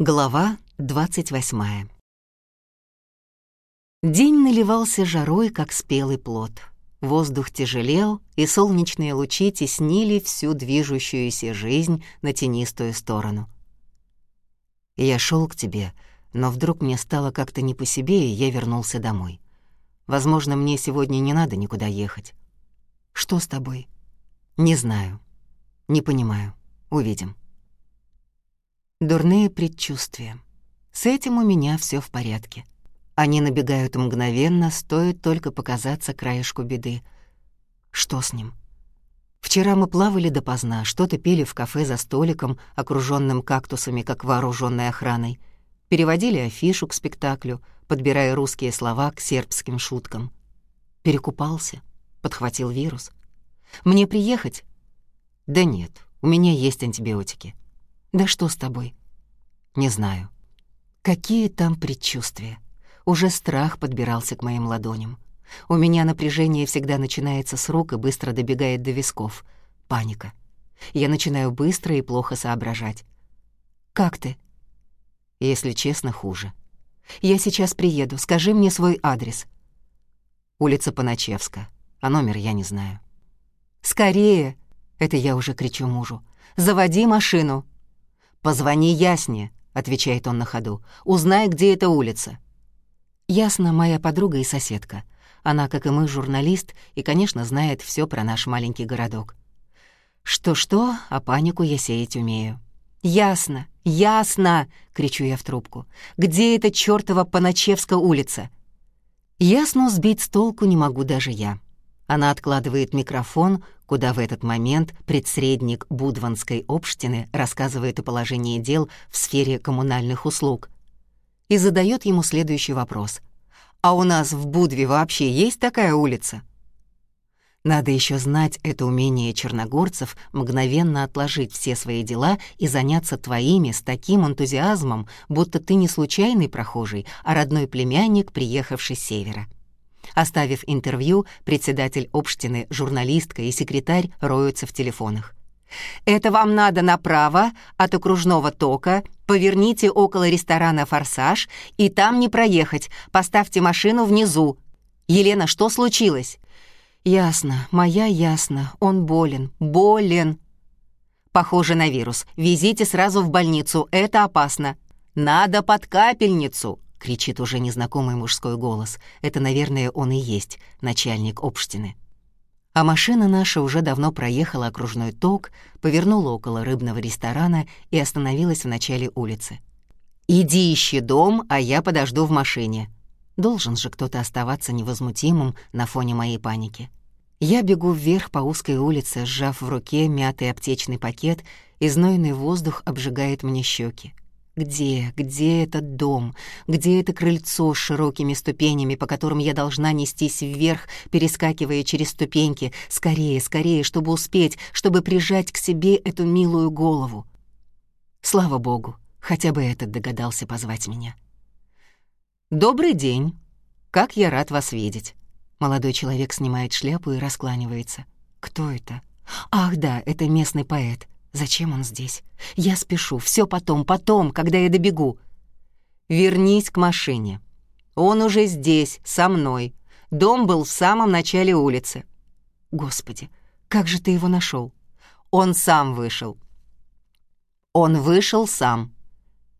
Глава 28 День наливался жарой, как спелый плод. Воздух тяжелел, и солнечные лучи теснили всю движущуюся жизнь на тенистую сторону. Я шел к тебе, но вдруг мне стало как-то не по себе, и я вернулся домой. Возможно, мне сегодня не надо никуда ехать. Что с тобой? Не знаю. Не понимаю. Увидим. Дурные предчувствия. С этим у меня все в порядке. Они набегают мгновенно, стоит только показаться краешку беды. Что с ним? Вчера мы плавали допоздна, что-то пели в кафе за столиком, окружённым кактусами, как вооружённой охраной. Переводили афишу к спектаклю, подбирая русские слова к сербским шуткам. Перекупался, подхватил вирус. Мне приехать? Да нет, у меня есть антибиотики. Да что с тобой? Не знаю. Какие там предчувствия? Уже страх подбирался к моим ладоням. У меня напряжение всегда начинается с рук и быстро добегает до висков. Паника. Я начинаю быстро и плохо соображать. «Как ты?» «Если честно, хуже. Я сейчас приеду. Скажи мне свой адрес». «Улица Паначевска. А номер я не знаю». «Скорее!» — это я уже кричу мужу. «Заводи машину!» «Позвони Ясне», — отвечает он на ходу. «Узнай, где эта улица». Ясна моя подруга и соседка. Она, как и мы, журналист и, конечно, знает все про наш маленький городок. Что-что, а панику я сеять умею. «Ясно, ясно!» — кричу я в трубку. «Где эта чёртова Паначевска улица?» Ясно сбить с толку не могу даже я. Она откладывает микрофон, куда в этот момент предсредник Будванской общины рассказывает о положении дел в сфере коммунальных услуг, и задает ему следующий вопрос. «А у нас в Будве вообще есть такая улица?» Надо еще знать это умение черногорцев мгновенно отложить все свои дела и заняться твоими с таким энтузиазмом, будто ты не случайный прохожий, а родной племянник, приехавший с севера. Оставив интервью, председатель общины, журналистка и секретарь роются в телефонах. «Это вам надо направо от окружного тока, поверните около ресторана «Форсаж» и там не проехать, поставьте машину внизу. Елена, что случилось?» «Ясно, моя ясно, он болен, болен». «Похоже на вирус. Везите сразу в больницу, это опасно». «Надо под капельницу», — кричит уже незнакомый мужской голос. Это, наверное, он и есть, начальник общины. А машина наша уже давно проехала окружной ток, повернула около рыбного ресторана и остановилась в начале улицы. «Иди ищи дом, а я подожду в машине». Должен же кто-то оставаться невозмутимым на фоне моей паники. Я бегу вверх по узкой улице, сжав в руке мятый аптечный пакет, и знойный воздух обжигает мне щеки. Где, где этот дом? Где это крыльцо с широкими ступенями, по которым я должна нестись вверх, перескакивая через ступеньки? Скорее, скорее, чтобы успеть, чтобы прижать к себе эту милую голову. Слава богу, хотя бы этот догадался позвать меня. «Добрый день. Как я рад вас видеть». Молодой человек снимает шляпу и раскланивается. «Кто это?» «Ах да, это местный поэт. Зачем он здесь? Я спешу, все потом, потом, когда я добегу. Вернись к машине. Он уже здесь, со мной. Дом был в самом начале улицы. Господи, как же ты его нашел? Он сам вышел. Он вышел сам.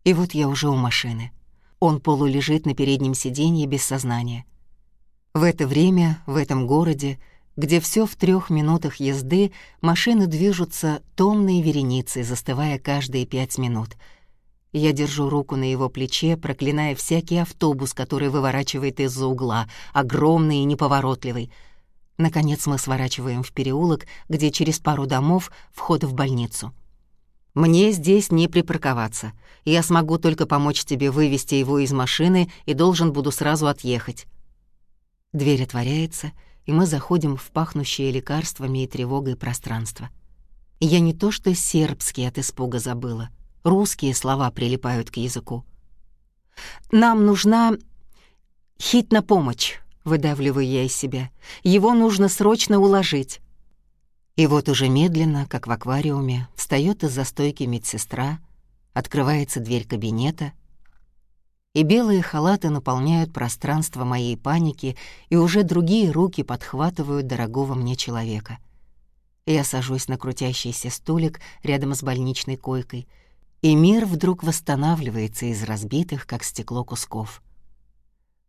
И вот я уже у машины. Он полулежит на переднем сиденье без сознания. В это время, в этом городе, где все в трех минутах езды, машины движутся томной вереницей, застывая каждые пять минут. Я держу руку на его плече, проклиная всякий автобус, который выворачивает из-за угла, огромный и неповоротливый. Наконец мы сворачиваем в переулок, где через пару домов вход в больницу. «Мне здесь не припарковаться. Я смогу только помочь тебе вывести его из машины и должен буду сразу отъехать». Дверь отворяется — и мы заходим в пахнущее лекарствами и тревогой пространство. Я не то что сербский от испуга забыла, русские слова прилипают к языку. «Нам нужна хит на помощь», — выдавливаю я из себя. «Его нужно срочно уложить». И вот уже медленно, как в аквариуме, встает из-за стойки медсестра, Открывается дверь кабинета, и белые халаты наполняют пространство моей паники, и уже другие руки подхватывают дорогого мне человека. Я сажусь на крутящийся стулик рядом с больничной койкой, и мир вдруг восстанавливается из разбитых, как стекло, кусков.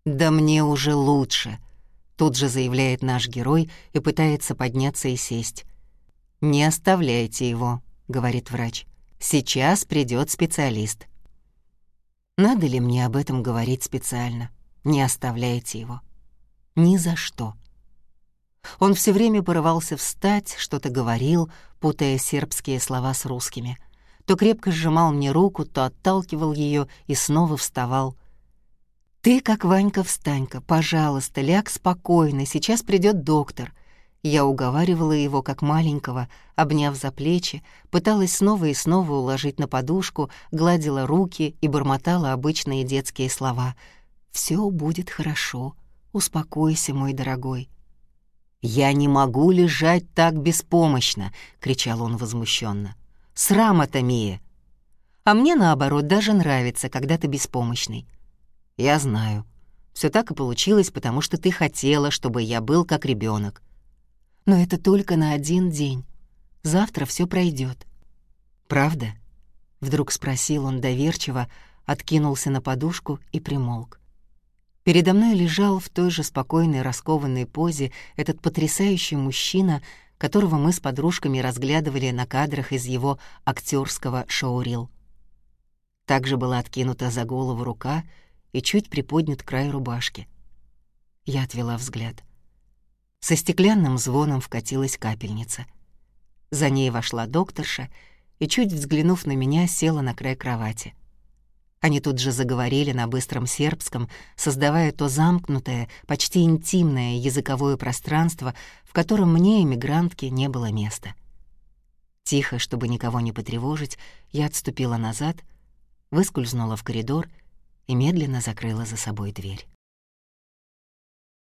«Да мне уже лучше», — тут же заявляет наш герой и пытается подняться и сесть. «Не оставляйте его», — говорит врач. «Сейчас придет специалист». Надо ли мне об этом говорить специально? Не оставляйте его. Ни за что. Он все время порывался встать, что-то говорил, путая сербские слова с русскими. То крепко сжимал мне руку, то отталкивал ее и снова вставал. «Ты, как Ванька, встань-ка, пожалуйста, ляг спокойно, сейчас придет доктор. Я уговаривала его, как маленького, обняв за плечи, пыталась снова и снова уложить на подушку, гладила руки и бормотала обычные детские слова. «Всё будет хорошо. Успокойся, мой дорогой». «Я не могу лежать так беспомощно!» — кричал он возмущенно. «Срамота, Мия!» «А мне, наоборот, даже нравится, когда ты беспомощный». «Я знаю. Всё так и получилось, потому что ты хотела, чтобы я был как ребёнок. Но это только на один день. Завтра все пройдет. «Правда?» — вдруг спросил он доверчиво, откинулся на подушку и примолк. Передо мной лежал в той же спокойной, раскованной позе этот потрясающий мужчина, которого мы с подружками разглядывали на кадрах из его актерского шоурил. Также была откинута за голову рука и чуть приподнят край рубашки. Я отвела взгляд. Со стеклянным звоном вкатилась капельница. За ней вошла докторша и, чуть взглянув на меня, села на край кровати. Они тут же заговорили на быстром сербском, создавая то замкнутое, почти интимное языковое пространство, в котором мне, эмигрантке, не было места. Тихо, чтобы никого не потревожить, я отступила назад, выскользнула в коридор и медленно закрыла за собой дверь.